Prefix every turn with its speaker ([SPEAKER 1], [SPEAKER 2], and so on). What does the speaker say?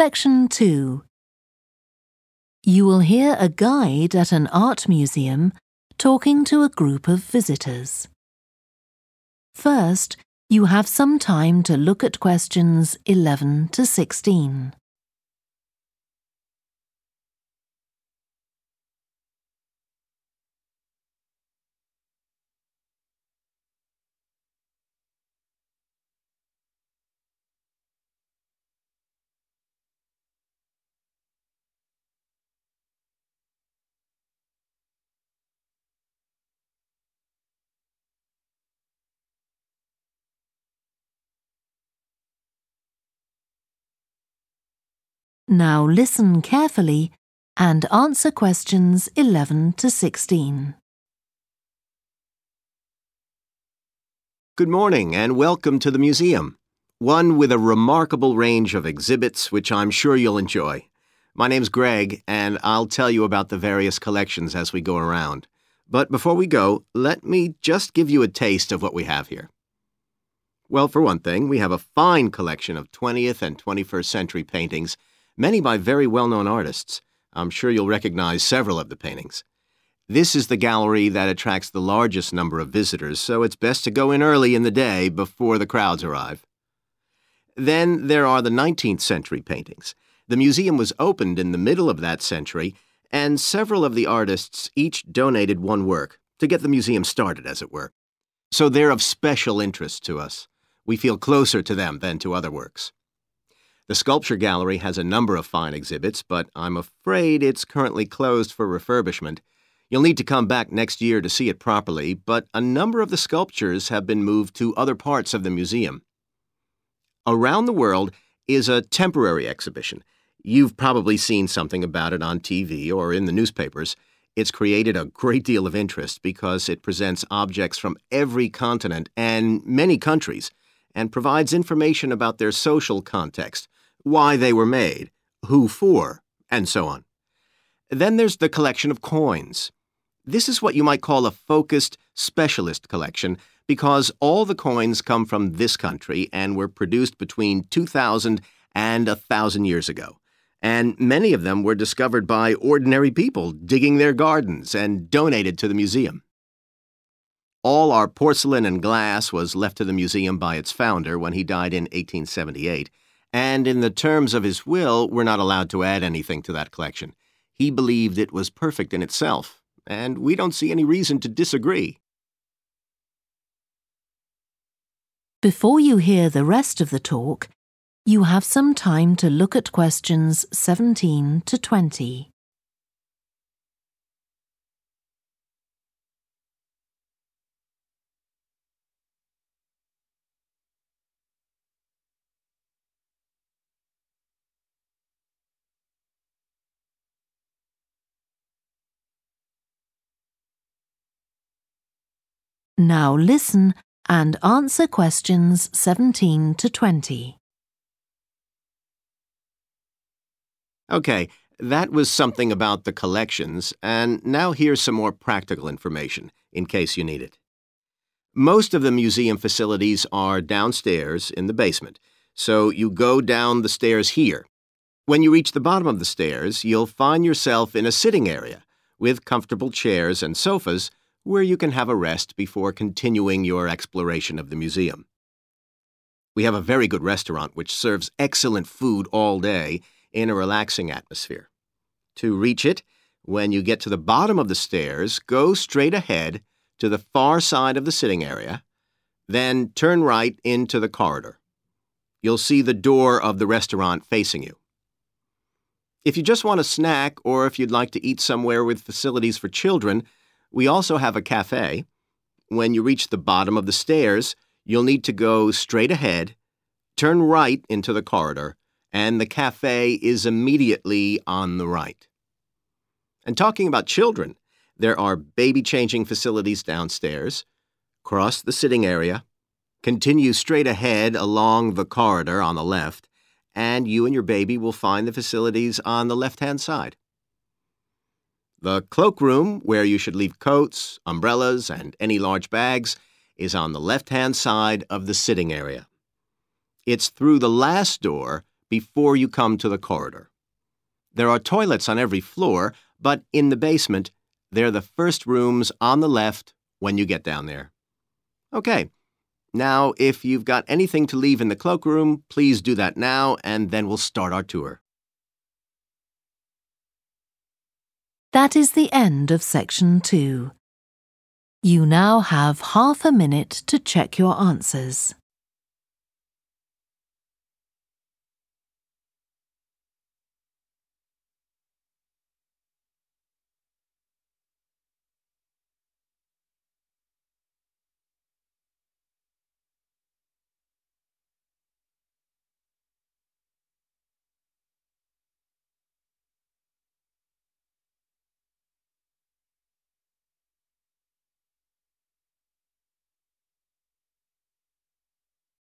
[SPEAKER 1] Section 2 You will hear a guide at an art museum talking to a group of visitors. First, you have some time to look at questions 11 to 16. Now listen carefully and answer questions 11 to 16.
[SPEAKER 2] Good morning and welcome to the museum, one with a remarkable range of exhibits which I'm sure you'll enjoy. My name's Greg and I'll tell you about the various collections as we go around. But before we go, let me just give you a taste of what we have here. Well, for one thing, we have a fine collection of 20th and 21st century paintings many by very well-known artists. I'm sure you'll recognize several of the paintings. This is the gallery that attracts the largest number of visitors, so it's best to go in early in the day before the crowds arrive. Then there are the 19th century paintings. The museum was opened in the middle of that century, and several of the artists each donated one work to get the museum started, as it were. So they're of special interest to us. We feel closer to them than to other works. The Sculpture Gallery has a number of fine exhibits, but I'm afraid it's currently closed for refurbishment. You'll need to come back next year to see it properly, but a number of the sculptures have been moved to other parts of the museum. Around the World is a temporary exhibition. You've probably seen something about it on TV or in the newspapers. It's created a great deal of interest because it presents objects from every continent and many countries and provides information about their social context, why they were made, who for, and so on. Then there's the collection of coins. This is what you might call a focused specialist collection because all the coins come from this country and were produced between 2000 and 1000 years ago. And many of them were discovered by ordinary people digging their gardens and donated to the museum. All our porcelain and glass was left to the museum by its founder when he died in 1878, and in the terms of his will, we're not allowed to add anything to that collection. He believed it was perfect in itself, and we don't see any reason to disagree.
[SPEAKER 1] Before you hear the rest of the talk, you have some time to look at questions 17 to 20. Now listen and answer questions 17 to 20.
[SPEAKER 2] Okay, that was something about the collections, and now here's some more practical information, in case you need it. Most of the museum facilities are downstairs in the basement, so you go down the stairs here. When you reach the bottom of the stairs, you'll find yourself in a sitting area with comfortable chairs and sofas where you can have a rest before continuing your exploration of the museum. We have a very good restaurant which serves excellent food all day in a relaxing atmosphere. To reach it, when you get to the bottom of the stairs, go straight ahead to the far side of the sitting area, then turn right into the corridor. You'll see the door of the restaurant facing you. If you just want a snack or if you'd like to eat somewhere with facilities for children, we also have a cafe. When you reach the bottom of the stairs, you'll need to go straight ahead, turn right into the corridor, and the cafe is immediately on the right. And talking about children, there are baby changing facilities downstairs. Cross the sitting area, continue straight ahead along the corridor on the left, and you and your baby will find the facilities on the left hand side. The cloakroom, where you should leave coats, umbrellas, and any large bags, is on the left hand side of the sitting area. It's through the last door before you come to the corridor. There are toilets on every floor, but in the basement, they're the first rooms on the left when you get down there. Okay. Now, if you've got anything to leave in the cloakroom, please do that now, and then we'll start our tour.
[SPEAKER 1] That is the end of section two. You now have half a minute to check your answers.